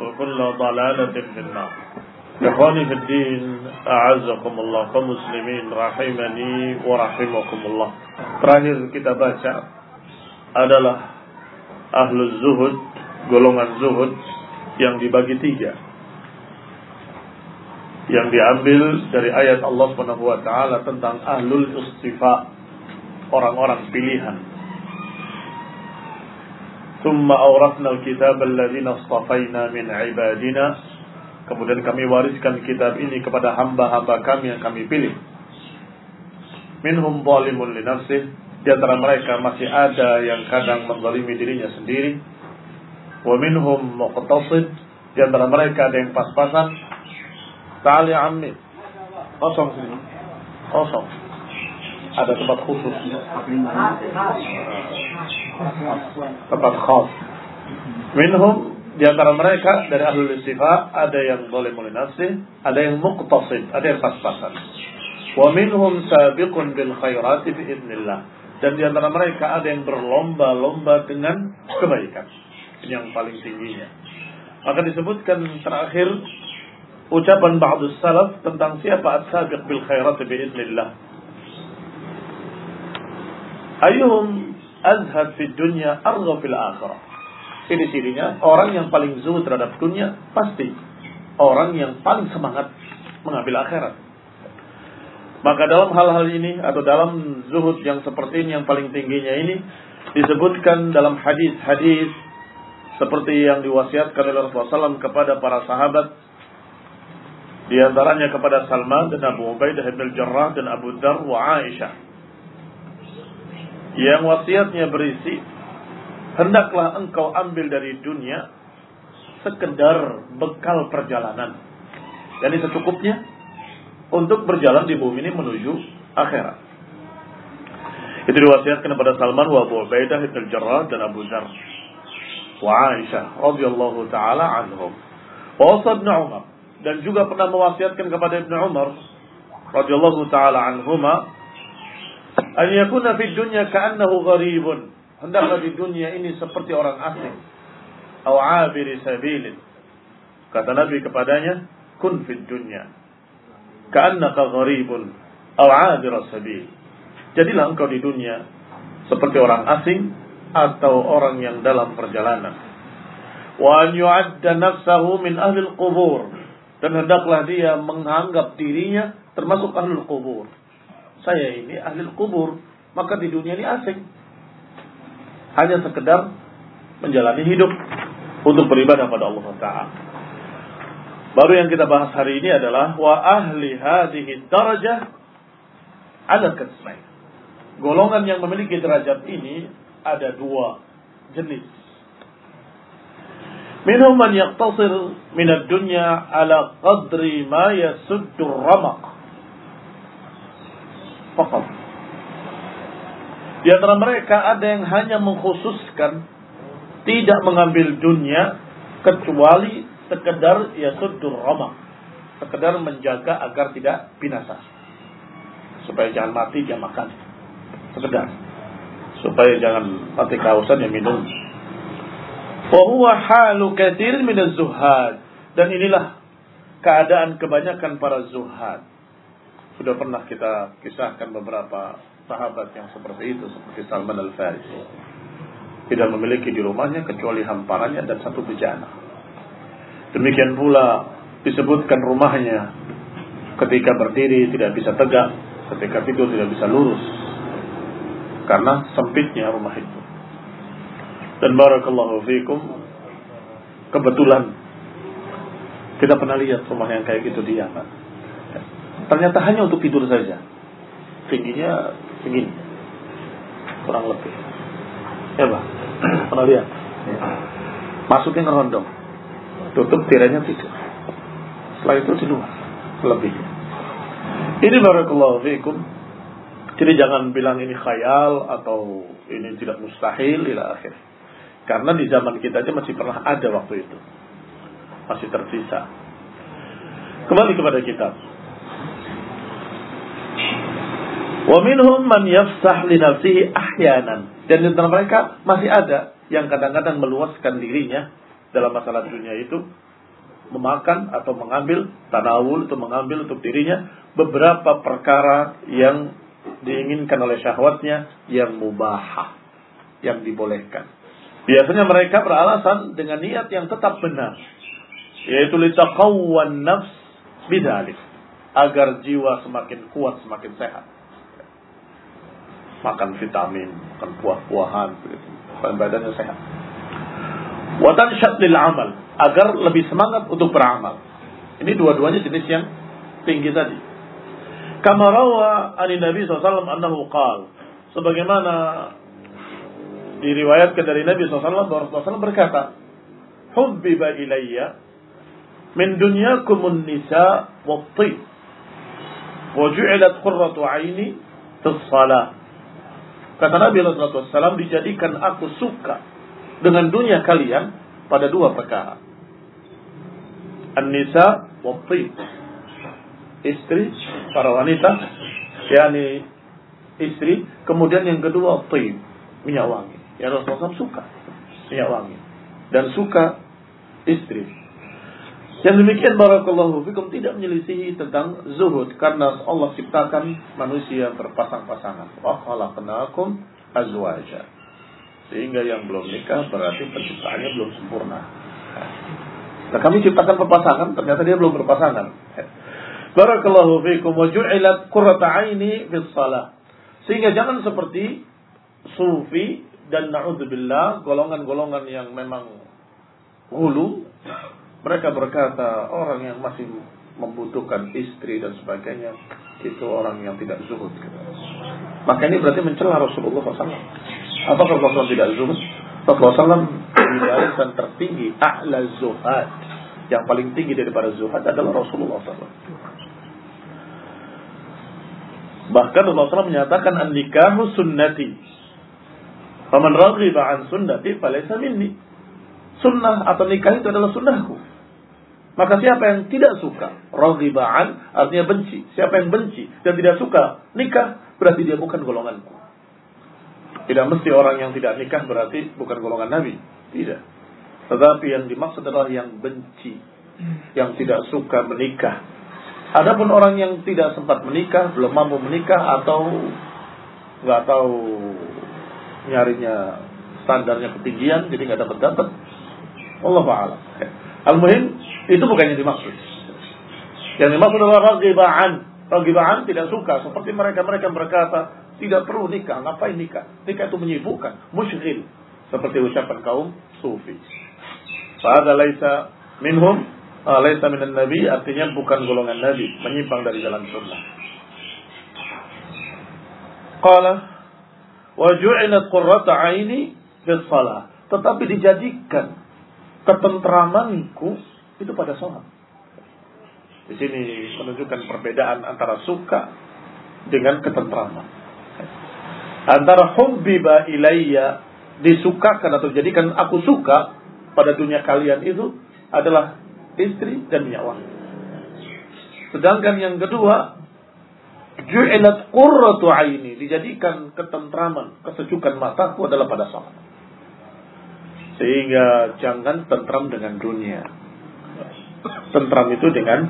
وكل ضلالة في النار إخواني في الدين أعزكم الله كمسلمين رحمني ورحمكم الله terakhir kita baca adalah ahlul zuhud golongan zuhud yang dibagi tiga yang diambil dari ayat Allah Subhanahu wa taala tentang ahlul istifa orang-orang pilihan ثم أورثنا الكتاب الذين اصطفينا من عبادنا. Kemudian kami wariskan kitab ini kepada hamba-hamba kami yang kami pilih. Minhum zalimun li nafsih. Di antara mereka masih ada yang kadang menzalimi dirinya sendiri. Wa minhum muqtasid. Di antara mereka ada yang pas-pasan. Ta'ali ammi. Kosong sini. Kosong. Ada tempat khusus. Tempat khas. Minhum di antara mereka dari ahlul istifa ada yang boleh mulai ada yang muqtasid, ada yang pas-pasan. Wa minhum sabiqun bil khairati bi idnillah. Dan di antara mereka ada yang berlomba-lomba dengan kebaikan. Ini yang paling tingginya. Maka disebutkan terakhir ucapan ba'dus salaf tentang siapa as-sabiq bil khairati bi idnillah. Ayuhum azhad fid dunya argha fil akhirah. Ini cirinya orang yang paling zuhud terhadap dunia pasti orang yang paling semangat mengambil akhirat. Maka dalam hal-hal ini atau dalam zuhud yang seperti ini yang paling tingginya ini disebutkan dalam hadis-hadis seperti yang diwasiatkan oleh Rasulullah SAW kepada para sahabat di antaranya kepada Salman dan Abu Ubaidah bin Jarrah dan Abu Dar wa Aisyah yang wasiatnya berisi hendaklah engkau ambil dari dunia sekedar bekal perjalanan. Dan itu cukupnya untuk berjalan di bumi ini menuju akhirat. Itu diwasiatkan kepada Salman wa Abu Ubaidah bin Jarrah dan Abu Dzar wa Aisyah radhiyallahu taala anhum. Wa Ibn Umar dan juga pernah mewasiatkan kepada Ibnu Umar radhiyallahu taala anhuma an yakuna fid dunya ka'annahu gharibun hendaklah di dunia ini seperti orang asing. Aw'abiri sabilin. Kata Nabi kepadanya, kun fid dunya. Ka'annaka gharibun aw 'abir sabil. Jadilah engkau di dunia seperti orang asing atau orang yang dalam perjalanan. Wa an yu'adda nafsahu min ahli al-qubur dan hendaklah dia menganggap dirinya termasuk ahli kubur. Saya ini ahli kubur, maka di dunia ini asing. Hanya sekedar menjalani hidup untuk beribadah pada Allah Taala. Baru yang kita bahas hari ini adalah wa ahli hadhihi darajah ada kesmain. Golongan yang memiliki derajat ini ada dua jenis. Minhum man yaqtasir min ad-dunya ala qadri ma yasuddu ramaq. Fakat. Di antara mereka ada yang hanya mengkhususkan tidak mengambil dunia kecuali sekedar yasuddur ramaq. Sekedar menjaga agar tidak binasa. Supaya jangan mati dia makan. Sekedar. Supaya jangan mati kausan ya minum Wahuwa halu kathir min zuhad Dan inilah keadaan kebanyakan para zuhad. Sudah pernah kita kisahkan beberapa sahabat yang seperti itu. Seperti Salman al-Farisi. Tidak memiliki di rumahnya kecuali hamparannya dan satu bejana. Demikian pula disebutkan rumahnya ketika berdiri tidak bisa tegak, ketika tidur tidak bisa lurus. Karena sempitnya rumah itu. Dan barakallahu fikum kebetulan kita pernah lihat rumah yang kayak gitu dia Pak. Ternyata hanya untuk tidur saja. Tingginya segini. Kurang lebih. Ya Pak. Pernah lihat? Ya. Masukin rondong. Tutup tiranya tidur. Setelah itu di luar. Lebih. Ini barakallahu fikum. Jadi jangan bilang ini khayal atau ini tidak mustahil ila akhir. Karena di zaman kita aja masih pernah ada waktu itu. Masih tersisa. Kembali kepada kitab. Wa minhum man yafsah li ahyanan. Dan di antara mereka masih ada yang kadang-kadang meluaskan dirinya dalam masalah dunia itu memakan atau mengambil tanawul atau mengambil untuk dirinya beberapa perkara yang diinginkan oleh syahwatnya yang mubahah yang dibolehkan Biasanya mereka beralasan dengan niat yang tetap benar. Yaitu litaqawwan nafs bidalik. Agar jiwa semakin kuat, semakin sehat. Makan vitamin, makan buah-buahan, supaya badannya sehat. Watan lil amal. Agar lebih semangat untuk beramal. Ini dua-duanya jenis yang tinggi tadi. Kama rawa ani Nabi SAW annahu qal. Sebagaimana diriwayatkan dari Nabi SAW Rasulullah berkata, Hubbiba ilayya min dunyakumun nisa wa tib wa ju'ilat qurratu aini salah. Kata Nabi SAW dijadikan aku suka dengan dunia kalian pada dua perkara. An-nisa wa. Istri, para wanita, yakni istri, kemudian yang kedua tib, minyak wangi. Ya Rasulullah SAW suka minyak wangi dan suka istri. Yang demikian barakallahu fikum tidak menyelisihi tentang zuhud karena Allah ciptakan manusia berpasang-pasangan. Wa khalaqnakum azwaja. Sehingga yang belum nikah berarti penciptaannya belum sempurna. Nah, kami ciptakan berpasangan, ternyata dia belum berpasangan. Barakallahu fikum wa ju'ilat qurrata aini bis salah. Sehingga jangan seperti sufi dan na'udzubillah golongan-golongan yang memang hulu mereka berkata orang yang masih membutuhkan istri dan sebagainya itu orang yang tidak zuhud maka ini berarti mencela Rasulullah SAW apakah Rasulullah tidak zuhud? Rasulullah SAW dan tertinggi a'la zuhad. Yang paling tinggi daripada zuhad adalah Rasulullah SAW bahkan Rasulullah SAW menyatakan an-nikahu sunnati. Faman raghiba an sunnati falaysa minni. Sunnah atau nikah itu adalah sunnahku. Maka siapa yang tidak suka, raghibaan artinya benci. Siapa yang benci dan tidak suka nikah, berarti dia bukan golonganku. Tidak mesti orang yang tidak nikah berarti bukan golongan Nabi. Tidak. Tetapi yang dimaksud adalah yang benci. Yang tidak suka menikah. Adapun orang yang tidak sempat menikah, belum mampu menikah atau nggak tahu nyarinya standarnya ketinggian, jadi nggak dapat dapat. Allah a'lam. Al-muhim itu bukan yang dimaksud. Yang dimaksud adalah ragibaan. Ragibaan tidak suka seperti mereka-mereka berkata tidak perlu nikah, ngapain nikah? Nikah itu menyibukkan, musyghil. Seperti ucapan kaum sufi. Fahada laisa minhum, uh, laisa minan nabi, artinya bukan golongan nabi, menyimpang dari jalan sunnah. Qala wa ju'ilat qurrata aini. Tetapi dijadikan ketentramanku itu pada sholat. Di sini menunjukkan perbedaan antara suka dengan ketentraman. Antara hubbiba ilayya disukakan atau jadikan aku suka pada dunia kalian itu adalah istri dan nyawa. Sedangkan yang kedua, ju'ilat qurratu aini, dijadikan ketentraman, kesejukan mataku adalah pada salat. Sehingga jangan tentram dengan dunia. Tentram itu dengan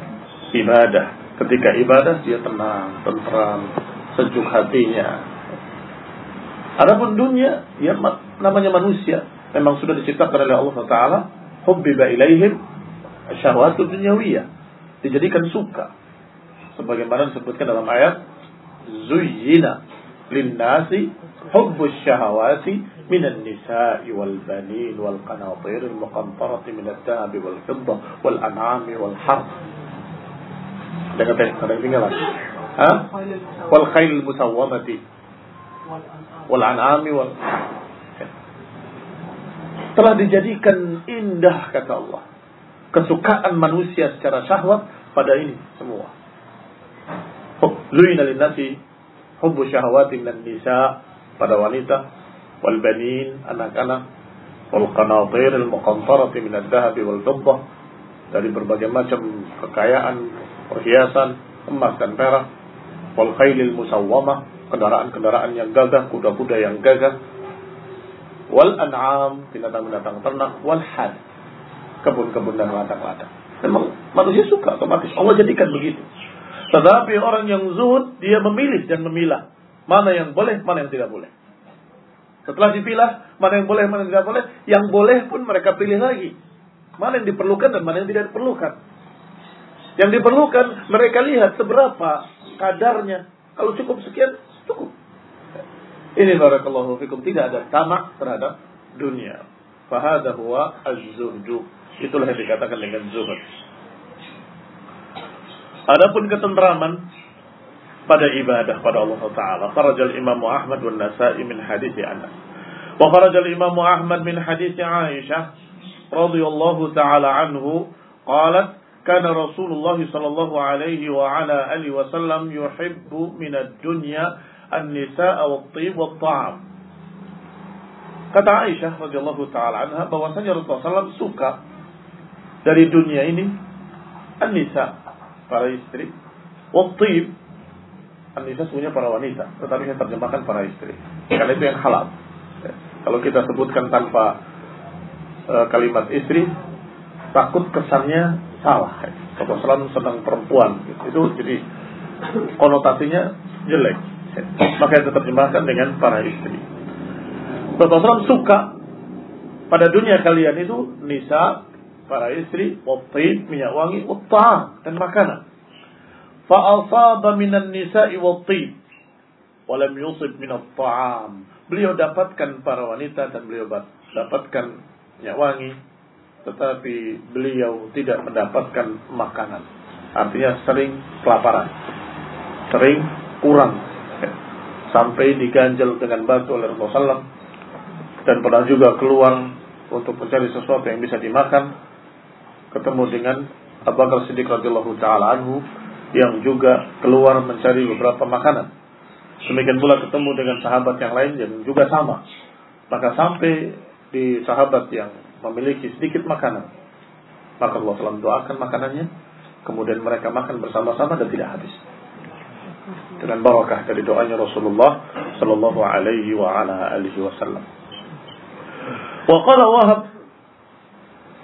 ibadah. Ketika ibadah dia tenang, tentram, sejuk hatinya. Adapun dunia, ya namanya manusia, memang sudah diciptakan oleh Allah Taala, hubbiba ilaihim syahwatu dunyawiyah. Dijadikan suka. Sebagaimana disebutkan dalam ayat, zuyyina linnasi hubbus syahawati minan nisa'i wal banin wal qanatir al muqantarati min ad-dhahab wal fidda wal an'ami wal ada kata ada ha wal al musawwamati wal an'ami wal telah dijadikan indah kata Allah. Kesukaan manusia secara syahwat pada ini semua. Luina linnasi hubbu syahwati minan nisa pada wanita wal banin anak-anak wal qanatir al muqantarati min ad-dhahab wal fiddah dari berbagai macam kekayaan perhiasan emas dan perak wal khailil musawwamah kendaraan-kendaraan yang gagah kuda-kuda yang gagah wal an'am binatang-binatang ternak wal had kebun-kebun dan ladang-ladang. Memang manusia suka otomatis. Allah jadikan begitu tetapi orang yang zuhud dia memilih dan memilah mana yang boleh mana yang tidak boleh setelah dipilah, mana yang boleh, mana yang tidak boleh. Yang boleh pun mereka pilih lagi. Mana yang diperlukan dan mana yang tidak diperlukan. Yang diperlukan, mereka lihat seberapa kadarnya. Kalau cukup sekian, cukup. Ini barakallahu fikum. Tidak ada tamak terhadap dunia. Fahada huwa az-zuhdu. Itulah yang dikatakan dengan zuhud. Adapun ketentraman pada ibadah pada Allah Taala. Kharajal Imam Ahmad bin Nasa'i min hadis Anas. Wafarajal Imam Ahmad min hadis Aisyah radhiyallahu taala anhu qalat kana Rasulullah sallallahu alaihi wa ala alihi wasallam yuhibbu min ad-dunya an-nisaa wat-tib wat-ta'am. Kata Aisyah radhiyallahu taala anha bahwasanya Rasulullah SAW suka dari dunia ini an-nisa para istri, wa An-nisa sebenarnya para wanita, tetapi saya terjemahkan para istri. Karena itu yang halal. Ya. Kalau kita sebutkan tanpa uh, kalimat istri, takut kesannya salah. Ya. selalu senang perempuan, itu jadi konotasinya jelek. Ya. Maka kita terjemahkan dengan para istri. Rasulullah suka pada dunia kalian itu nisa, para istri, wattib, minyak wangi, watta'am, dan makanan. Fa'asaba minan nisa'i wattib, walam yusib minat ta'am. Beliau dapatkan para wanita dan beliau dapatkan minyak wangi, tetapi beliau tidak mendapatkan makanan. Artinya sering kelaparan, sering kurang. Sampai diganjel dengan batu oleh Rasulullah dan pernah juga keluar untuk mencari sesuatu yang bisa dimakan ketemu dengan Abu Bakar Siddiq radhiyallahu taala anhu yang juga keluar mencari beberapa makanan. Demikian pula ketemu dengan sahabat yang lain yang juga sama. Maka sampai di sahabat yang memiliki sedikit makanan. Maka Allah telah mendoakan makanannya. Kemudian mereka makan bersama-sama dan tidak habis. Dengan barakah dari doanya Rasulullah Sallallahu alaihi wa ala alihi wasallam. Wa qala Wahab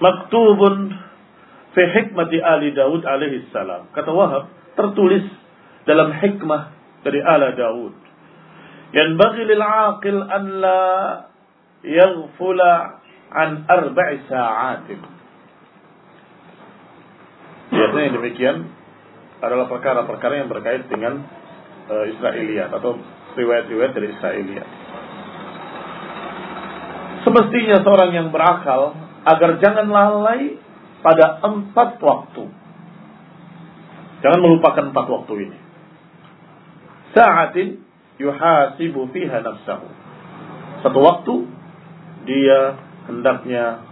maktubun fi hikmati Ali Daud alaihi salam. Kata Wahab, tertulis dalam hikmah dari ala Daud. Yanbaghi lil aqil an la yaghfula an arba'i sa'atin. Biasanya demikian adalah perkara-perkara yang berkait dengan uh, Israiliyat atau riwayat-riwayat dari Israiliyat. Semestinya seorang yang berakal agar jangan lalai pada empat waktu. Jangan melupakan empat waktu ini. Sa'atin yuhasibu fiha nafsahu. Satu waktu dia hendaknya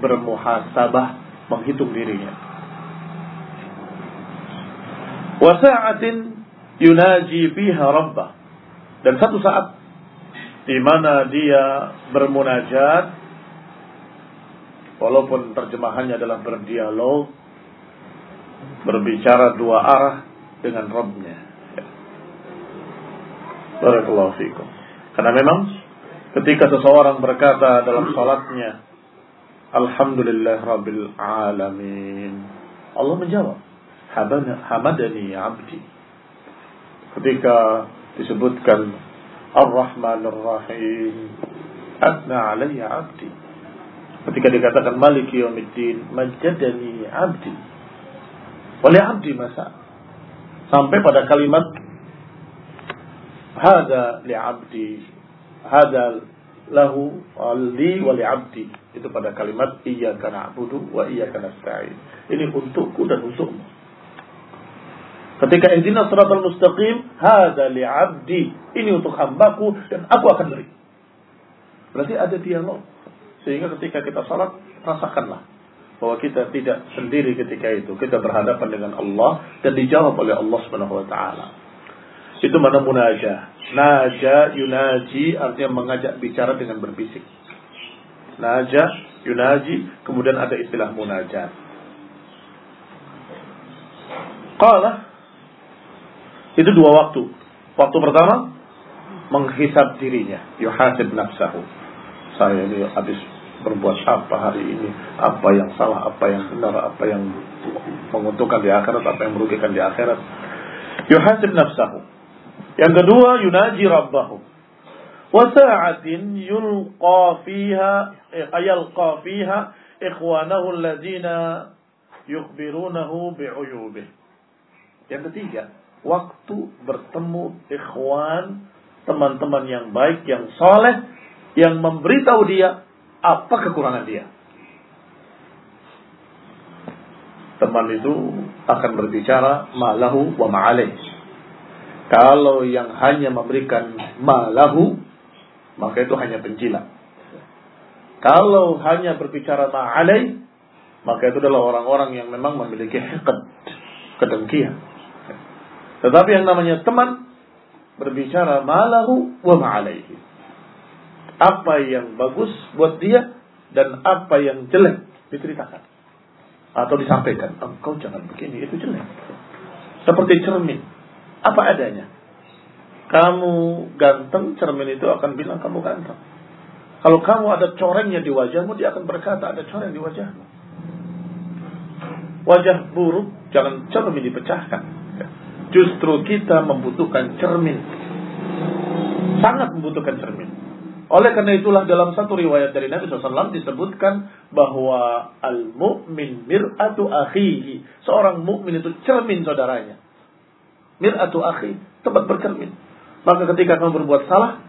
bermuhasabah menghitung dirinya. Wa sa'atin yunaji fiha rabbah. Dan satu saat di mana dia bermunajat walaupun terjemahannya adalah berdialog berbicara dua arah dengan Rabbnya Barakallahu fikum karena memang ketika seseorang berkata dalam salatnya Alhamdulillah Rabbil Alamin Allah menjawab Hamadani abdi ketika disebutkan Ar-Rahman Ar-Rahim. Adna alayya abdi. Ketika dikatakan Malik Yawmiddin, Majadani abdi. Oleh abdi masa. Sampai pada kalimat Hada li abdi. Hada lahu li wa li abdi. Itu pada kalimat Iyaka na'budu wa iyaka nasta'in. Ini untukku dan untukmu. Ketika ihdina siratal mustaqim, hadza li'abdi. Ini untuk hambaku dan aku akan beri. Berarti ada dialog. Sehingga ketika kita salat, rasakanlah bahwa kita tidak sendiri ketika itu. Kita berhadapan dengan Allah dan dijawab oleh Allah Subhanahu wa taala. Itu mana munajah. Naja yunaji artinya mengajak bicara dengan berbisik. Naja yunaji kemudian ada istilah munajat. Qala itu dua waktu. Waktu pertama menghisap dirinya, yuhasib nafsahu. Saya ini habis berbuat apa hari ini, apa yang salah, apa yang benar, apa yang menguntungkan di akhirat, apa yang merugikan di akhirat. Yuhasib nafsahu. Yang kedua, yunaji rabbahu. Wasa'atin yulqa fiha, ayalqa fiha ikhwanahu alladzina yukhbirunahu bi'uyubih. Yang ketiga, waktu bertemu ikhwan, teman-teman yang baik, yang soleh, yang memberitahu dia apa kekurangan dia. Teman itu akan berbicara malahu wa ma'alih. Kalau yang hanya memberikan malahu, maka itu hanya penjilat. Kalau hanya berbicara ma'alih, maka itu adalah orang-orang yang memang memiliki hikad, kedengkian. Tetapi yang namanya teman berbicara malahu wa ma'alaihi. Apa yang bagus buat dia dan apa yang jelek diceritakan atau disampaikan. Engkau jangan begini, itu jelek. Seperti cermin. Apa adanya. Kamu ganteng, cermin itu akan bilang kamu ganteng. Kalau kamu ada corengnya di wajahmu, dia akan berkata ada coreng di wajahmu. Wajah buruk, jangan cermin dipecahkan Justru kita membutuhkan cermin. Sangat membutuhkan cermin. Oleh karena itulah dalam satu riwayat dari Nabi SAW disebutkan bahwa al-mu'min mir'atu akhihi. Seorang mukmin itu cermin saudaranya. Mir'atu akhi, tempat bercermin. Maka ketika kamu berbuat salah,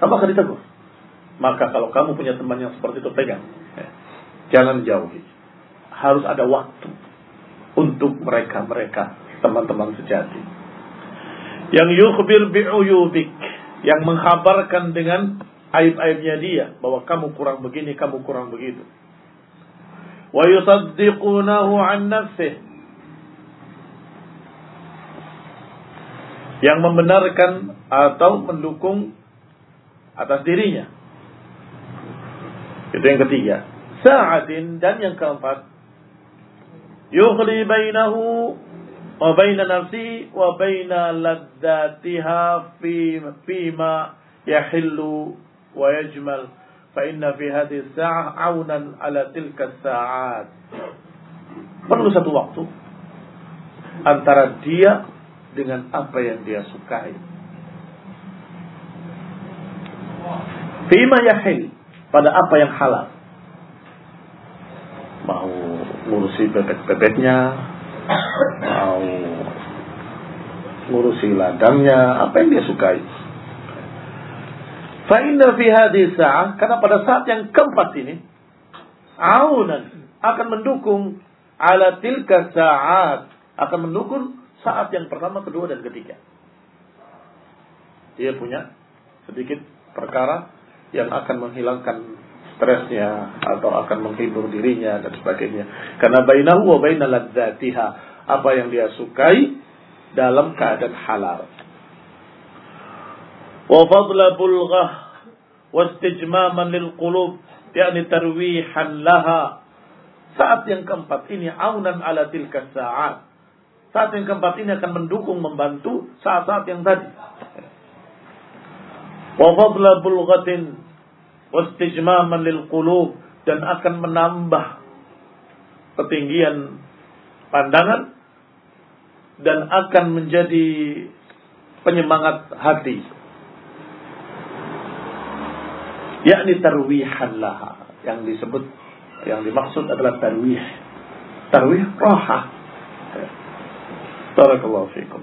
kamu akan ditegur. Maka kalau kamu punya teman yang seperti itu, pegang. Ya. Jangan jauhi. Harus ada waktu untuk mereka-mereka teman-teman sejati. Yang yukhbir bi'uyubik, yang menghabarkan dengan aib-aibnya dia bahwa kamu kurang begini, kamu kurang begitu. Wa yusaddiqunahu an nafsih. Yang membenarkan atau mendukung atas dirinya. Itu yang ketiga. Sa'atin dan yang keempat. Yukhli bainahu wa baina nafsi wa baina laddatiha fi fima yahillu ويجمل فإن في هذه الساعة عونا على تلك الساعات perlu satu waktu antara dia dengan apa yang dia sukai. Fima yahil pada apa yang halal. Mau ngurusi bebek-bebeknya, mau ngurusi ladangnya, apa yang dia sukai. Fa'inna fi hadhihi sa'ah, karena pada saat yang keempat ini, aunan akan mendukung ala tilka sa'at, akan mendukung saat yang pertama, kedua, dan ketiga. Dia punya sedikit perkara yang akan menghilangkan stresnya atau akan menghibur dirinya dan sebagainya. Karena bainahu wa bainal ladzatiha, apa yang dia sukai dalam keadaan halal. Wa fadla wa istijmaman lil qulub yakni tarwihan laha. Saat yang keempat ini aunan ala tilka sa'at. Saat yang keempat ini akan mendukung membantu saat-saat yang tadi. Wa fadla bulghatin wastijmaman lil qulub dan akan menambah ketinggian pandangan dan akan menjadi penyemangat hati yakni tarwihan laha. Yang disebut yang dimaksud adalah tarwih. Tarwih raha barakallahu fikum.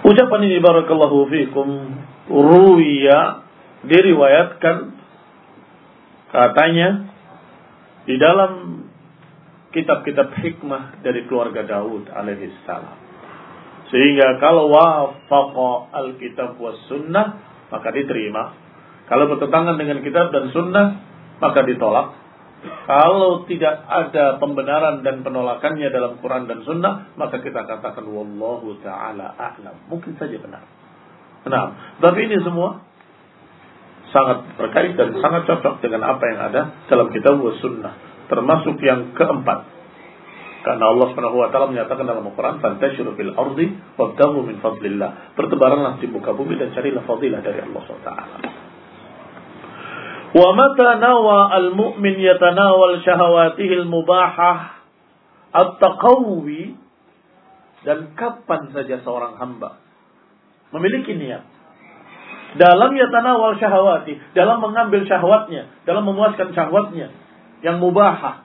Ucapan ini barakallahu fikum ruya diriwayatkan katanya di dalam kitab-kitab hikmah dari keluarga Daud alaihissalam. Sehingga kalau wafaqa alkitab was sunnah maka diterima. Kalau bertentangan dengan kitab dan sunnah maka ditolak. Kalau tidak ada pembenaran dan penolakannya dalam Quran dan Sunnah, maka kita katakan wallahu taala a'lam. Mungkin saja benar. Nah, tapi ini semua sangat terkait dan sangat cocok dengan apa yang ada dalam kitab sunnah. Termasuk yang keempat. Karena Allah Subhanahu wa taala menyatakan dalam Al-Qur'an, "Fantashiru fil ardi wabtaghu min fadlillah." Bertebaranlah di muka bumi dan carilah fadilah dari Allah Subhanahu wa taala. Wa mata nawa al-mu'min yatanawal syahawatihi al-mubahah at-taqawwi dan kapan saja seorang hamba memiliki niat dalam yatanawal syahwati, dalam mengambil syahwatnya, dalam memuaskan syahwatnya yang mubahah.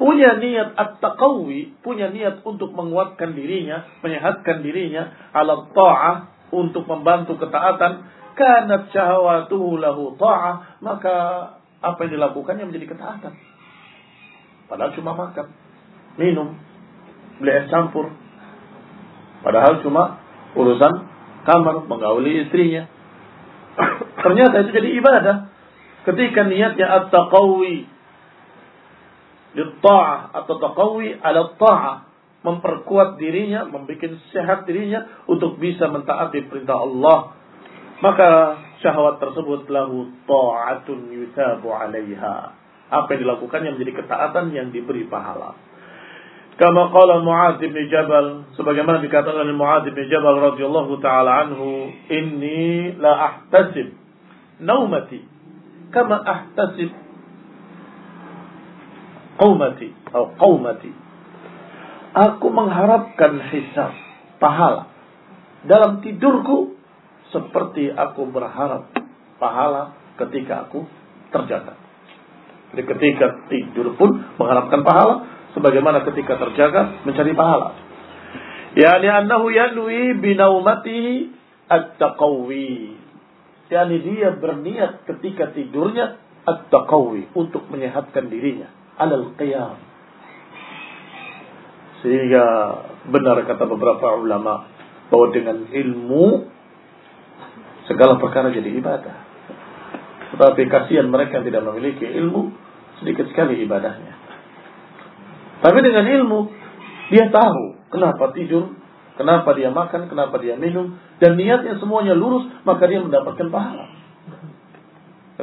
Punya niat at-taqawi, punya niat untuk menguatkan dirinya, menyehatkan dirinya ala ta'ah untuk membantu ketaatan, kanat syahwatuhu lahu ta'ah, maka apa yang dilakukannya menjadi ketaatan. Padahal cuma makan, minum, beli es campur. Padahal cuma urusan kamar, menggauli istrinya. Ternyata itu jadi ibadah. Ketika niatnya at-taqawi ta'ah atau taqawi ala ta'ah memperkuat dirinya, membuat sehat dirinya untuk bisa mentaati perintah Allah. Maka syahwat tersebut lahu ta'atun yusabu alaiha. Apa yang dilakukannya menjadi ketaatan yang diberi pahala. Kama qala Mu'adz bin Jabal sebagaimana dikatakan oleh Mu'adz bin Jabal radhiyallahu taala anhu, "Inni la ahtasib naumati kama ahtasib qaumati atau qaumati." Aku mengharapkan hisab pahala dalam tidurku seperti aku berharap pahala ketika aku terjaga. Jadi ketika tidur pun mengharapkan pahala, sebagaimana ketika terjaga mencari pahala. Yani annahu yanwi binaumatihi at-taqawi. Yani dia berniat ketika tidurnya at-taqawi untuk menyehatkan dirinya alal qiyam. Sehingga benar kata beberapa ulama bahwa dengan ilmu segala perkara jadi ibadah. Tetapi kasihan mereka yang tidak memiliki ilmu sedikit sekali ibadahnya. Tapi dengan ilmu, dia tahu kenapa tidur, kenapa dia makan, kenapa dia minum, dan niatnya semuanya lurus, maka dia mendapatkan pahala.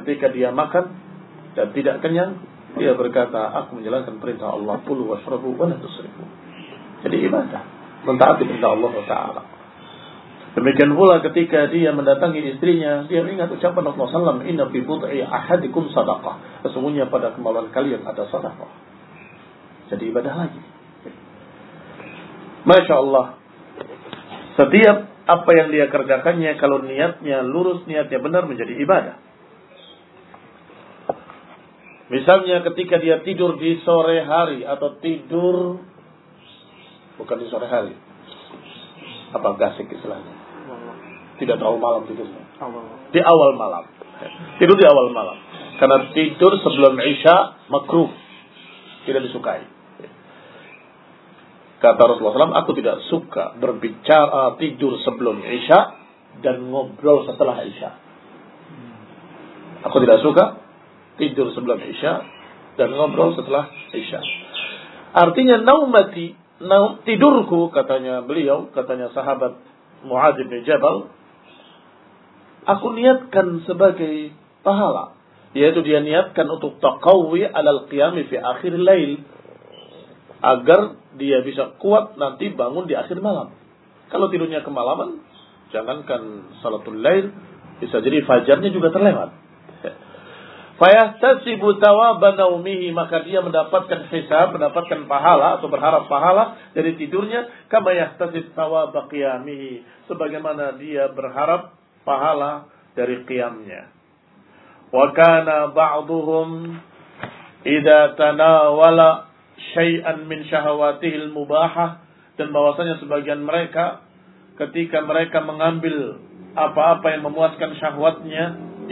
Ketika dia makan dan tidak kenyang, dia berkata, aku menjalankan perintah Allah, pulu washrabu wa. Jadi ibadah, mentaati perintah Allah Taala. Demikian pula ketika dia mendatangi istrinya, dia ingat ucapan Allah SAW, Inna fi bud'i ahadikum sadaqah. Sesungguhnya pada kemaluan kalian ada sadaqah. jadi ibadah lagi. Masya Allah. Setiap apa yang dia kerjakannya kalau niatnya lurus, niatnya benar menjadi ibadah. Misalnya ketika dia tidur di sore hari atau tidur bukan di sore hari. Apa gasik istilahnya? Tidak terlalu malam tidurnya. Di awal malam. Tidur di awal malam. Karena tidur sebelum Isya makruh. Tidak disukai. Kata Rasulullah SAW, aku tidak suka berbicara tidur sebelum Isya dan ngobrol setelah Isya. Aku tidak suka tidur sebelum Isya dan ngobrol setelah Isya. Artinya naumati, naum, tidurku katanya beliau, katanya sahabat Muadz bin Jabal, aku niatkan sebagai pahala. Yaitu dia niatkan untuk taqawi alal qiyami fi akhir lail. Agar dia bisa kuat nanti bangun di akhir malam. Kalau tidurnya kemalaman, jangankan salatul lail, bisa jadi fajarnya juga terlewat. Fayahtasibu thawaban naumihi maka dia mendapatkan hisab, mendapatkan pahala atau berharap pahala dari tidurnya kama yahtasib qiyamihi sebagaimana dia berharap pahala dari qiyamnya. Wa kana ba'duhum idza tanawala syai'an min syahawatihil mubahah dan bahwasanya sebagian mereka ketika mereka mengambil apa-apa yang memuaskan syahwatnya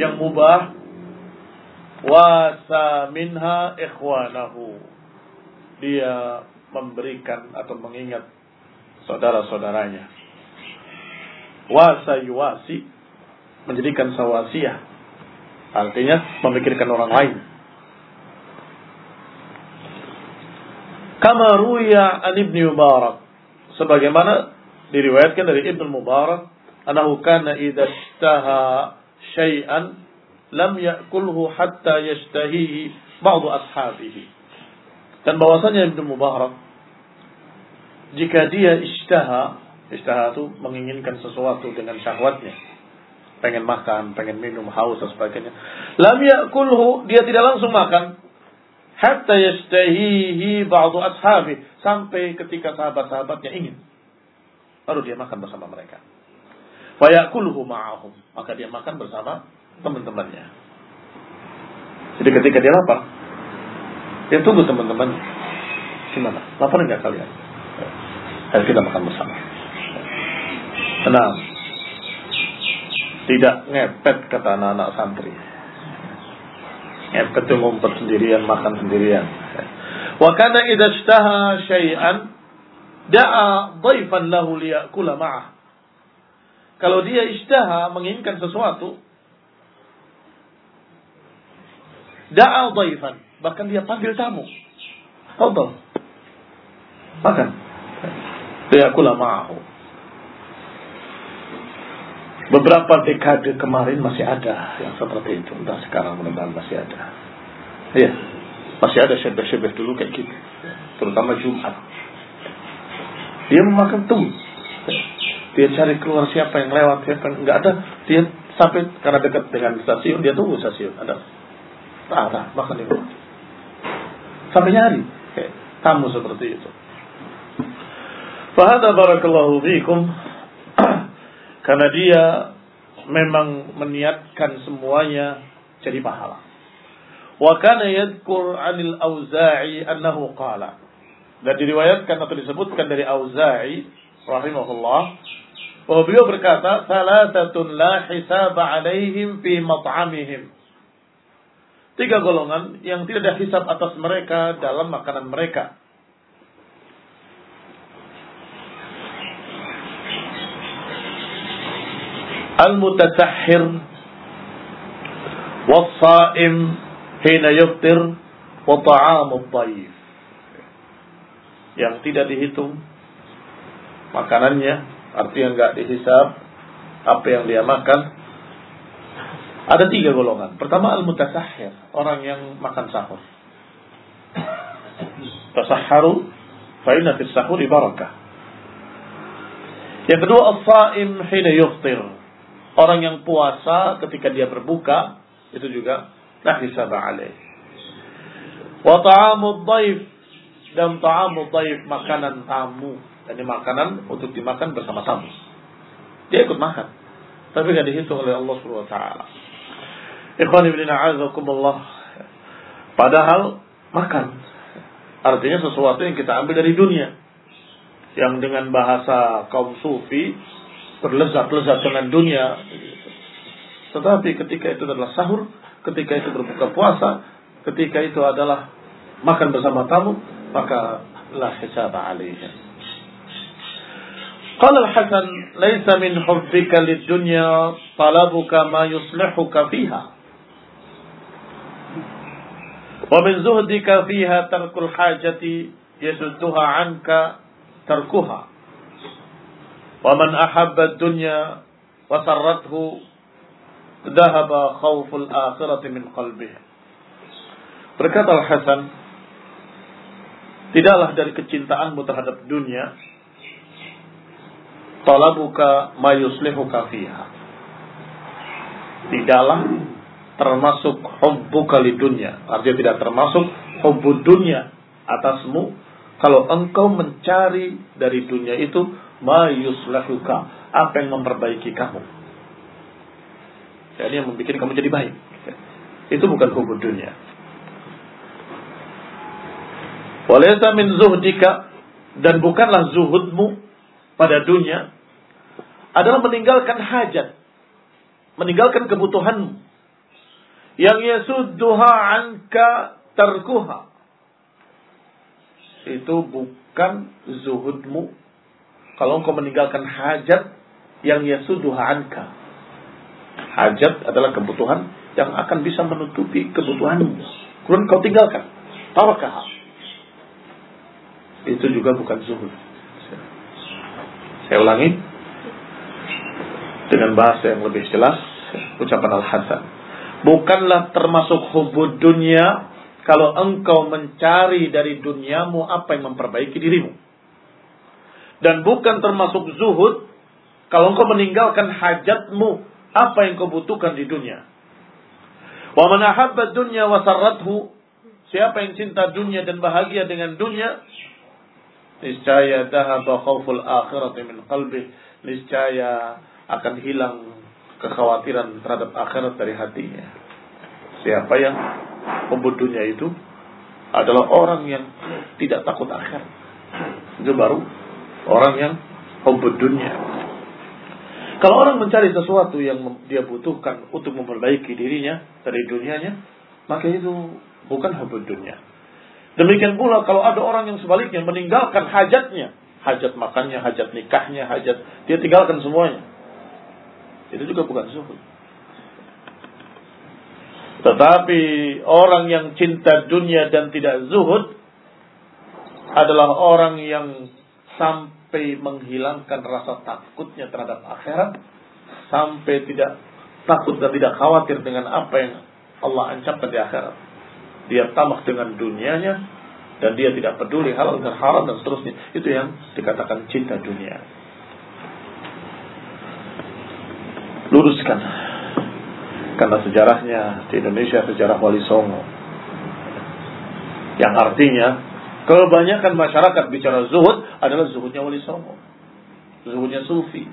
yang mubah wasa minha ikhwanahu dia memberikan atau mengingat saudara-saudaranya wasa yuwasi menjadikan sawasiyah. Artinya memikirkan orang lain. Kama ruya an Ibnu Mubarak. Sebagaimana diriwayatkan dari Ibnu Mubarak, anahu kana ishtaha syai'an lam ya'kulhu hatta yashtahihi ba'du ashabihi. Dan bahwasanya Ibnu Mubarak jika dia ishtaha, ishtaha itu menginginkan sesuatu dengan syahwatnya, pengen makan, pengen minum, haus dan sebagainya. Lam yakulhu, dia tidak langsung makan. Hatta yastahihi ba'du ashabi. Sampai ketika sahabat-sahabatnya ingin. Baru dia makan bersama mereka. Fayakulhu ma'ahum. Maka dia makan bersama teman-temannya. Jadi ketika dia lapar, dia tunggu teman-temannya. Gimana? Lapar enggak kalian? Ayo kita makan bersama. Tenang, tidak ngepet kata anak-anak santri. Ngepet itu ngumpet sendirian, makan sendirian. Wa kana idza ishtaha syai'an da'a dhaifan lahu liya'kula ma'ah. Kalau dia ishtaha menginginkan sesuatu, da'a dhaifan, bahkan dia panggil tamu. Fadhal. Makan. Liya'kula ma'ahu. Beberapa dekade kemarin masih ada yang seperti itu. Entah sekarang mudah masih ada. Iya. Masih ada syebeh-syebeh dulu kayak gitu. Terutama Jumat. Dia memakan tunggu. Dia cari keluar siapa yang lewat, siapa yang enggak ada. Dia sampai karena dekat dengan stasiun, dia tunggu stasiun. Ada. Tak ada, makan di rumah. Sampai nyari. Kayak tamu seperti itu. Fahada barakallahu fiikum karena dia memang meniatkan semuanya jadi pahala. Wa kana yadhkur 'anil Auza'i annahu qala. Dan diriwayatkan atau disebutkan dari Auza'i rahimahullah bahwa beliau berkata, "Salatatun la hisaba 'alaihim fi mat'amihim." Tiga golongan yang tidak ada hisab atas mereka dalam makanan mereka. Al-mutatahhir was-sa'im hina yuftir wa ta'amut taif. Yang tidak dihitung makanannya, artinya nggak dihisap apa yang dia makan ada tiga golongan pertama al mutasahhir orang yang makan sahur tasahharu fa inna fis sahuri barakah yang kedua as-saim hina yuftir Orang yang puasa ketika dia berbuka itu juga la hisab alaih. Wa ta'amud dhaif dan ta'amu dhaif makanan tamu. Ini makanan untuk dimakan bersama-sama. Dia ikut makan. Tapi tidak dihitung oleh Allah Subhanahu wa taala. Ikhwan ibn a'azakumullah. Padahal makan artinya sesuatu yang kita ambil dari dunia. Yang dengan bahasa kaum sufi berlezat-lezat dengan dunia. Tetapi ketika itu adalah sahur, ketika itu berbuka puasa, ketika itu adalah makan bersama tamu, maka la hisab alaihim. قال الحسن ليس من حبك للدنيا طلبك ما يصلحك فيها Wa min zuhdika fiha tarkul hajati yasudduha anka tarkuha. Wa man ahabba dunya wa sarrathu dahaba khawful akhirati min qalbih. Berkata Al-Hasan, Tidaklah dari kecintaanmu terhadap dunia talabuka mayuslihuka fiha. Tidaklah termasuk hubbuka li dunia. Artinya tidak termasuk hubbu dunia atasmu kalau engkau mencari dari dunia itu mayuslihuka. Apa yang memperbaiki kamu. Jadi yang membuat kamu jadi baik. Itu bukan hubbu dunia. Walaysa min zuhdika dan bukanlah zuhudmu pada dunia adalah meninggalkan hajat, meninggalkan kebutuhanmu. Yang yasudduha anka tarkuha. Itu bukan zuhudmu. Kalau engkau meninggalkan hajat yang yasudduha anka. Hajat adalah kebutuhan yang akan bisa menutupi kebutuhanmu. Kemudian kau tinggalkan. Tarakah itu juga bukan zuhud. Saya ulangi dengan bahasa yang lebih jelas ucapan Al-Hasan. Bukanlah termasuk hubud dunia kalau engkau mencari dari duniamu apa yang memperbaiki dirimu. Dan bukan termasuk zuhud kalau engkau meninggalkan hajatmu apa yang kau butuhkan di dunia. Wa man dunya wa Siapa yang cinta dunia dan bahagia dengan dunia, niscaya dahaba khauful akhirati min qalbi niscaya akan hilang kekhawatiran terhadap akhirat dari hatinya. Siapa yang pembunuhnya itu adalah orang yang tidak takut akhirat itu baru orang yang pembunuhnya kalau orang mencari sesuatu yang dia butuhkan untuk memperbaiki dirinya dari dunianya maka itu bukan hubud Demikian pula kalau ada orang yang sebaliknya meninggalkan hajatnya, hajat makannya, hajat nikahnya, hajat dia tinggalkan semuanya. Itu juga bukan zuhud. Tetapi orang yang cinta dunia dan tidak zuhud adalah orang yang sampai menghilangkan rasa takutnya terhadap akhirat, sampai tidak takut dan tidak khawatir dengan apa yang Allah ancamkan di akhirat dia tamak dengan dunianya dan dia tidak peduli halal dan haram dan seterusnya. Itu yang dikatakan cinta dunia. Luruskan. Karena sejarahnya di Indonesia sejarah Wali Songo. Yang artinya kebanyakan masyarakat bicara zuhud adalah zuhudnya Wali Songo. Zuhudnya Sufi.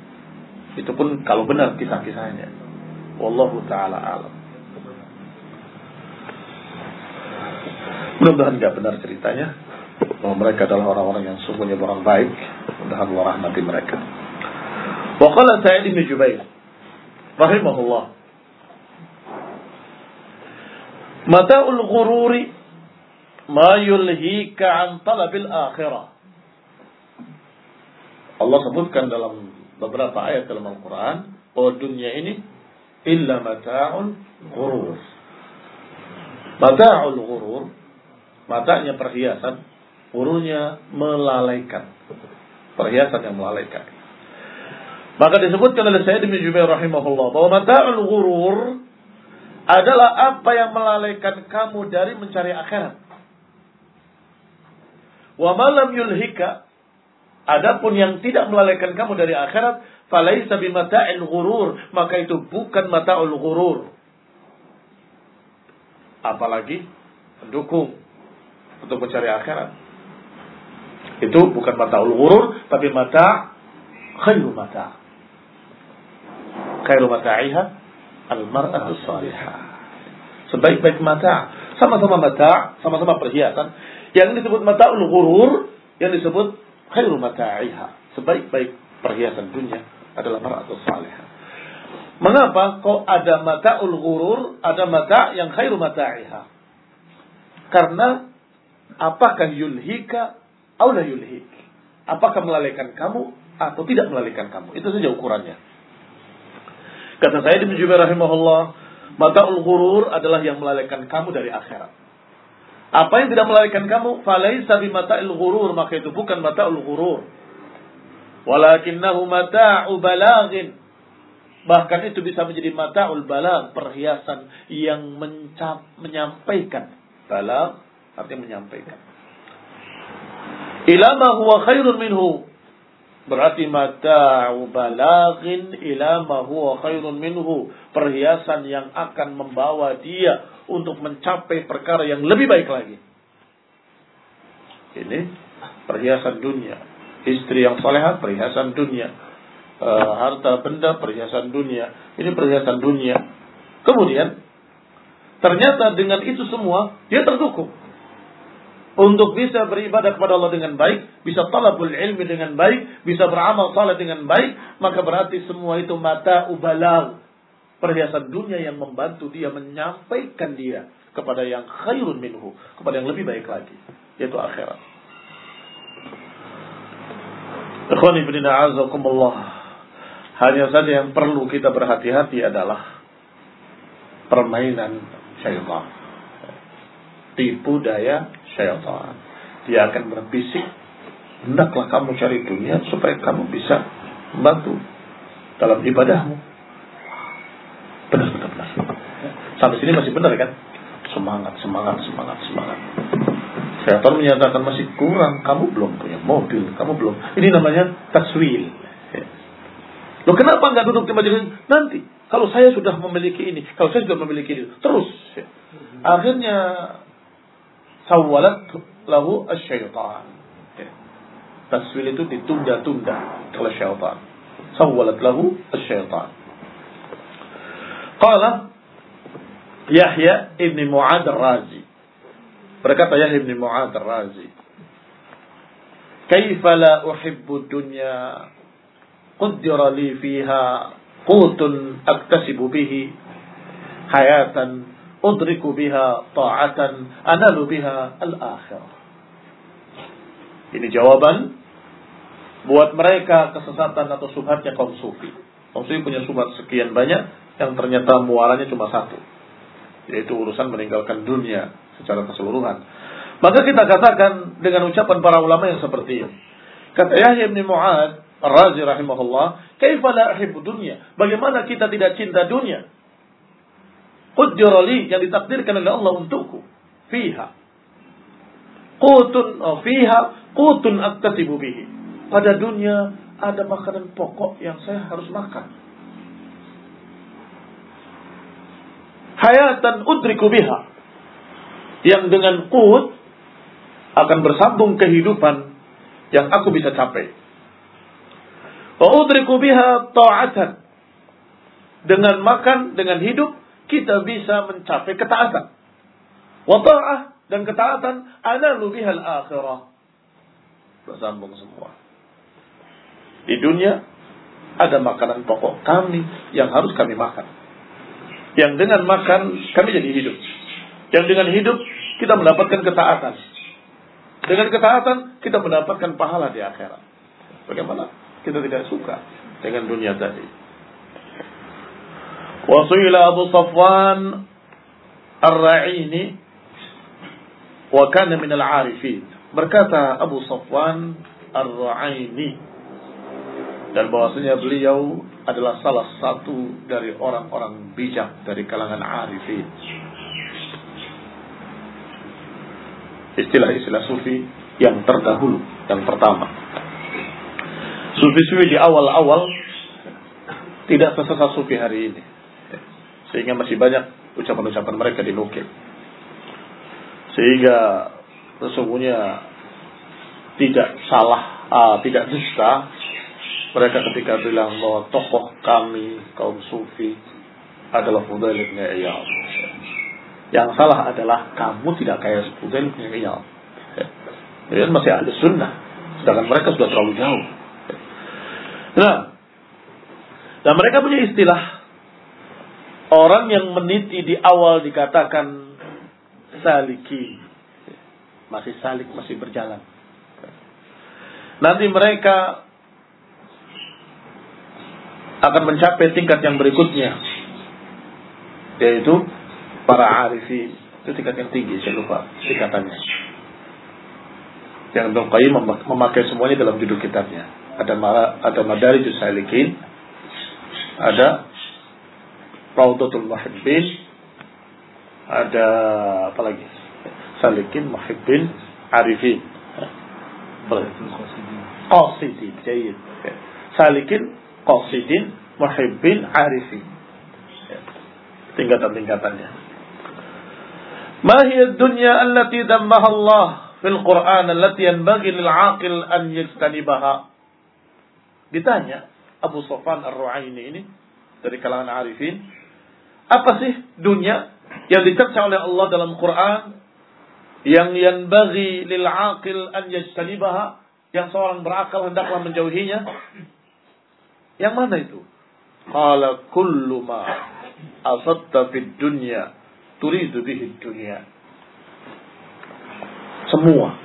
Itu pun kalau benar kisah-kisahnya. Wallahu ta'ala alam. Mudah-mudahan nggak benar ceritanya bahwa mereka adalah orang-orang yang sungguhnya orang baik. Mudah-mudahan Allah rahmati mereka. Wa qala Sa'id bin Jubair rahimahullah Mata'ul ghururi ma yulhika an talabil akhirah. Allah sebutkan dalam beberapa ayat dalam Al-Quran bahwa dunia ini illa mata'ul ghurur. Mata'ul ghurur matanya perhiasan, urunya melalaikan. Perhiasan yang melalaikan. Maka disebutkan oleh Sayyid bin Jubair rahimahullah bahwa mata'ul ghurur adalah apa yang melalaikan kamu dari mencari akhirat. Wa malam yulhika adapun yang tidak melalaikan kamu dari akhirat falaisa bimata'il ghurur maka itu bukan mata'ul ghurur. Apalagi pendukung untuk mencari akhirat. Itu bukan mata'ul ghurur, tapi mata' khairu mata' khairu mata'iha al-mar'atu salihah. Sebaik-baik mata, sama-sama mata, sama-sama perhiasan. Yang disebut mata ghurur, yang disebut khairu mata'iha. Sebaik-baik perhiasan dunia adalah mar'atu salihah. Mengapa kok ada mata ghurur, ada mata yang khairu mata'iha? Karena apakah yulhika atau yulhik? Apakah melalaikan kamu atau tidak melalaikan kamu? Itu saja ukurannya. Kata saya di Jubair rahimahullah, ul ghurur adalah yang melalaikan kamu dari akhirat. Apa yang tidak melalaikan kamu, falaisa mata ul ghurur, maka itu bukan mata ul ghurur. Walakinnahu mata'u balagin. Bahkan itu bisa menjadi mata'ul balag, perhiasan yang mencap, menyampaikan. Balag artinya menyampaikan. Ilama huwa khairun minhu Berarti mata'u balagin ila ma huwa khairun minhu. Perhiasan yang akan membawa dia untuk mencapai perkara yang lebih baik lagi. Ini perhiasan dunia. Istri yang solehat, perhiasan dunia. E, harta benda, perhiasan dunia. Ini perhiasan dunia. Kemudian, ternyata dengan itu semua, dia terdukung untuk bisa beribadah kepada Allah dengan baik, bisa talabul ilmi dengan baik, bisa beramal saleh dengan baik, maka berarti semua itu mata ubalag. Perhiasan dunia yang membantu dia menyampaikan dia kepada yang khairun minhu, kepada yang lebih baik lagi, yaitu akhirat. Ikhwan ibn. Hanya saja yang perlu kita berhati-hati adalah permainan syaitan. Tipu daya syaitan. Dia akan berbisik, hendaklah kamu cari dunia supaya kamu bisa membantu dalam ibadahmu. Benar, benar, benar. Sampai sini masih benar kan? Semangat, semangat, semangat, semangat. Syaitan menyatakan masih kurang, kamu belum punya mobil, kamu belum. Ini namanya taswil. Loh kenapa nggak duduk di majelis nanti? Kalau saya sudah memiliki ini, kalau saya sudah memiliki ini, terus. Akhirnya sawalat lahu asyaitan. Ya. Taswil itu ditunda-tunda oleh syaitan. Sawalat lahu asyaitan. Qala Yahya ibn Mu'ad razi Berkata Yahya ibn Mu'ad razi Kaifa la uhibbu dunya qaddara li fiha qutun aktasibu bihi hayatan udriku biha ta'atan analu biha al-akhirah. Ini jawaban buat mereka kesesatan atau subhatnya kaum sufi. Kaum sufi punya subhat sekian banyak yang ternyata muaranya cuma satu. Yaitu urusan meninggalkan dunia secara keseluruhan. Maka kita katakan dengan ucapan para ulama yang seperti ini. Kata Yahya bin Mu'ad, Ar-Razi rahimahullah, "Kaifa la dunya?" Bagaimana kita tidak cinta dunia? Qaddara yang ditakdirkan oleh Allah untukku. Fiha. Qutun oh, fiha qutun aktasibu bihi. Pada dunia ada makanan pokok yang saya harus makan. Hayatan udriku biha. Yang dengan qut akan bersambung kehidupan yang aku bisa capai. Wa udriku biha ta'atan. Dengan makan, dengan hidup, kita bisa mencapai ketaatan. Wa dan ketaatan analu bihal akhirah. Bersambung semua. Di dunia ada makanan pokok kami yang harus kami makan. Yang dengan makan kami jadi hidup. Yang dengan hidup kita mendapatkan ketaatan. Dengan ketaatan kita mendapatkan pahala di akhirat. Bagaimana? Kita tidak suka dengan dunia tadi. وسئل أبو صفوان الرعيني وكان من العارفين berkata Abu Safwan Ar-Ra'aini dan bahwasanya beliau adalah salah satu dari orang-orang bijak dari kalangan arifin. Istilah-istilah sufi yang terdahulu, yang pertama. Sufi-sufi di awal-awal tidak sesesat sufi hari ini. Sehingga masih banyak ucapan-ucapan mereka dinukil. Sehingga sesungguhnya tidak salah, uh, tidak dusta mereka ketika bilang bahwa tokoh kami kaum sufi adalah Fudail bin Iyad. Yang salah adalah kamu tidak kayak Fudail bin Iyad. Ya, masih ada sunnah. Sedangkan mereka sudah terlalu jauh. Nah, dan mereka punya istilah orang yang meniti di awal dikatakan saliki. Masih salik, masih berjalan. Nanti mereka akan mencapai tingkat yang berikutnya yaitu para arifi itu tingkat yang tinggi saya lupa tingkatannya yang Ibnu Qayyim memakai semuanya dalam judul kitabnya ada mara, ada madari salikin ada Raudatul Muhibbin ada apa lagi salikin muhibbin arifin qasidin jayid salikin qasidin, muhibbin, arifin. Ya. Tingkatan-tingkatannya. Ma hiya dunya allati dammaha Allah fil Qur'an allati yanbaghi lil 'aqil an yajtanibaha. Ditanya Abu Sofan Ar-Ru'aini ini dari kalangan arifin, apa sih dunia yang dicerca oleh Allah dalam Quran yang yanbaghi lil 'aqil an yajtanibaha yang seorang berakal hendaklah menjauhinya yang mana itu? Qala kullu ma asatta fid dunya turidu bihi dunya. Semua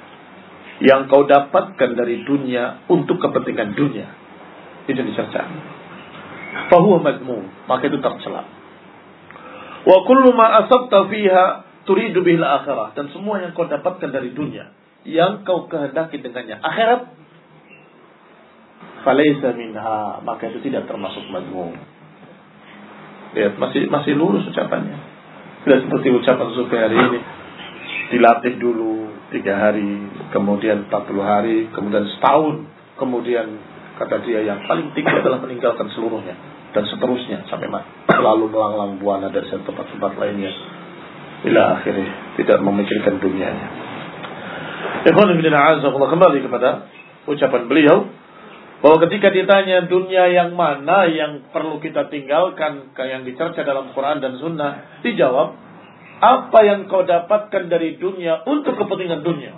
yang kau dapatkan dari dunia untuk kepentingan dunia itu dicerca. Fahuwa madmum, maka itu tercela. Wa kullu ma asabta fiha turidu bihi akhirah dan semua yang kau dapatkan dari dunia yang kau kehendaki dengannya akhirat falaisa minha. Maka itu tidak termasuk madmum lihat masih masih lurus ucapannya. Tidak seperti ucapan Zubair hari ini. Dilatih dulu tiga hari kemudian 40 hari kemudian setahun. Kemudian kata dia yang paling tinggi adalah meninggalkan seluruhnya dan seterusnya sampai selalu melanglang buana dari satu tempat-tempat lainnya ila akhirnya tidak memikirkan dunianya. Ikhwan bin kembali kepada ucapan beliau bahwa ketika ditanya dunia yang mana yang perlu kita tinggalkan yang dicerca dalam Quran dan Sunnah, dijawab apa yang kau dapatkan dari dunia untuk kepentingan dunia.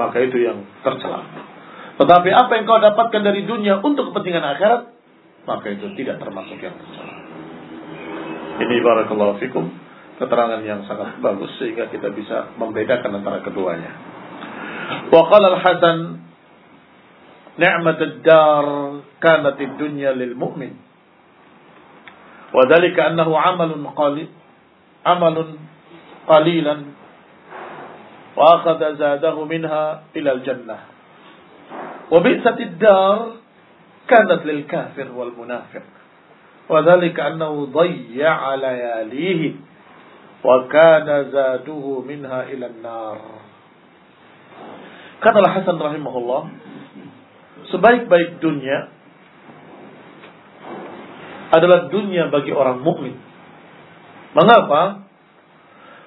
Maka itu yang tercela. Tetapi apa yang kau dapatkan dari dunia untuk kepentingan akhirat, maka itu tidak termasuk yang tercela. Ini barakallahu fikum keterangan yang sangat bagus sehingga kita bisa membedakan antara keduanya. Wa qala al-Hasan ni'mat dar kanat ad-dunya lil mu'min. Wa dhalika annahu 'amalun qalil 'amalun qalilan wa akhadha zadahu minha ila al-jannah. Wa bi'sat ad-dar kanat lil kafir wal munafiq wa dhalika annahu dhayya'a layalihi wa kana zaduhu minha ila an-nar kata Hasan rahimahullah sebaik-baik dunia adalah dunia bagi orang mukmin. Mengapa?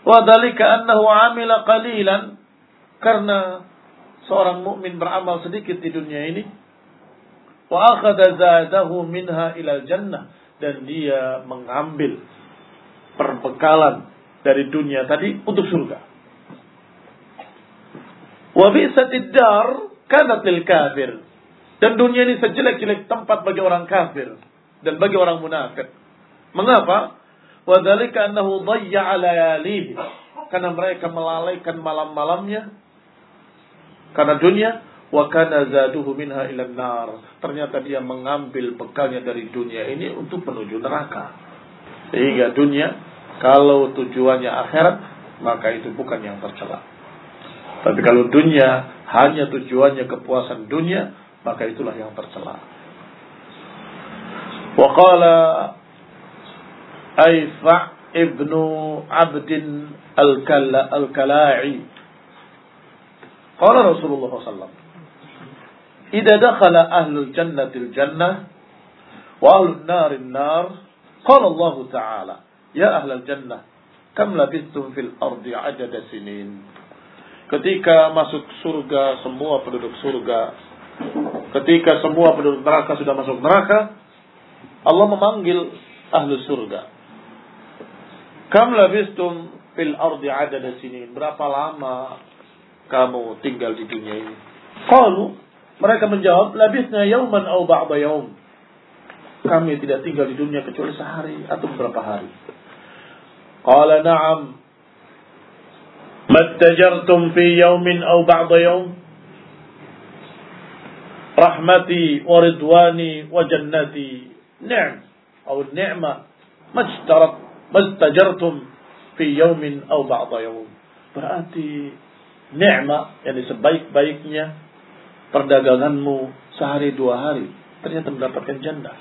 Wa annahu amila qalilan karena seorang mukmin beramal sedikit di dunia ini wa akhadha zadahu minha ilal jannah dan dia mengambil perbekalan dari dunia tadi untuk surga. Wa bi'satid dar kanat kafir dan dunia ini sejelek-jelek tempat bagi orang kafir dan bagi orang munafik. Mengapa? Wadhalika annahu dhayya'a layalihi. Karena mereka melalaikan malam-malamnya. Karena dunia. Wa kana zaduhu minha ila nar. Ternyata dia mengambil bekalnya dari dunia ini untuk menuju neraka. Sehingga dunia, kalau tujuannya akhirat, maka itu bukan yang tercela. Tapi kalau dunia hanya tujuannya kepuasan dunia, maka itulah yang tercela. Wa qala Aifa ibnu Abdin al-Kala'i Qala Rasulullah SAW Ida dakhala ahlul jannatil jannah wa ahlul narin nar qala Allah Ta'ala ya ahlal jannah kam labithtum fil ardi ajada sinin ketika masuk surga semua penduduk surga, ketika semua penduduk neraka sudah masuk neraka, Allah memanggil ahlu surga. Kam labistum fil ardi adada sinin. Berapa lama kamu tinggal di dunia ini? Qalu mereka menjawab labisna yauman au ba'da yaum. Kami tidak tinggal di dunia kecuali sehari atau beberapa hari. Qala na'am. Mattajartum fi yaumin au ba'da yaum? Rahmati wa ridwani wa jannati. Ni'am. Atau ni'mah. Majtarat. Majtajartum fi yaumin au ba'da yaum. Berarti ni'mah yang sebaik-baiknya perdaganganmu sehari dua hari ternyata mendapatkan jannah.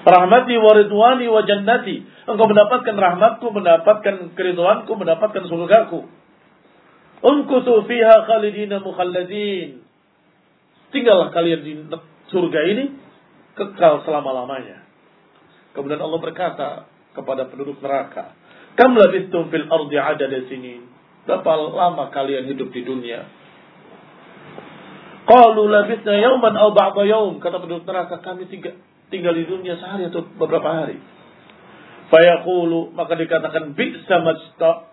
Rahmati wa ridwani wa jannati. Engkau mendapatkan rahmatku, mendapatkan keriduanku, mendapatkan surgaku. Unkutu fiha khalidina mukhalladin. Tinggallah kalian di surga ini kekal selama-lamanya. Kemudian Allah berkata kepada penduduk neraka, Kam labithtum fil ardi adada sinin. Berapa lama kalian hidup di dunia? Qalu labithna yauman aw ba'da yaum. Kata penduduk neraka, kami tiga, tinggal di dunia sehari atau beberapa hari. Fayaqulu maka dikatakan bi'sa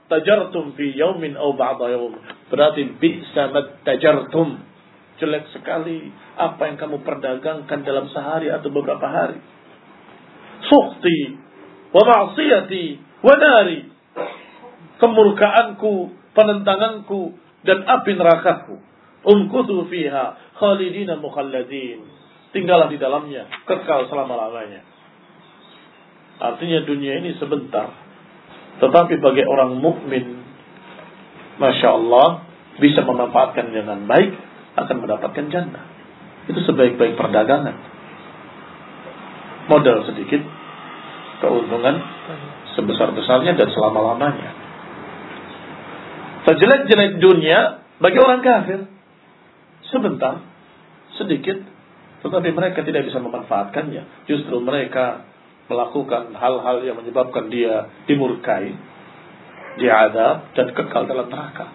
tajartum fi yaumin aw ba'da yaum. Berarti bi'sa tajartum. Jelek sekali apa yang kamu perdagangkan dalam sehari atau beberapa hari. Sukhti wa ma'siyati wa nari. Kemurkaanku, penentanganku dan api nerakaku. Umkutu fiha khalidina mukhalladin. Tinggallah di dalamnya, kekal selama-lamanya. Artinya dunia ini sebentar. Tetapi bagi orang mukmin, Masya Allah, bisa memanfaatkan dengan baik, akan mendapatkan jannah. Itu sebaik-baik perdagangan. Modal sedikit, keuntungan sebesar-besarnya dan selama-lamanya. Sejelek-jelek dunia bagi orang kafir sebentar, sedikit, tetapi mereka tidak bisa memanfaatkannya. Justru mereka melakukan hal-hal yang menyebabkan dia dimurkai, diadab dan kekal dalam neraka.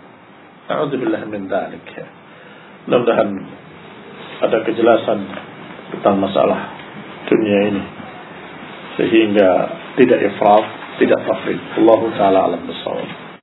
Alhamdulillah min dzalik. Mudah-mudahan ada kejelasan tentang masalah dunia ini sehingga tidak ifrat, tidak tafrid. Allah taala alam besar.